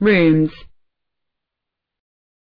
rooms.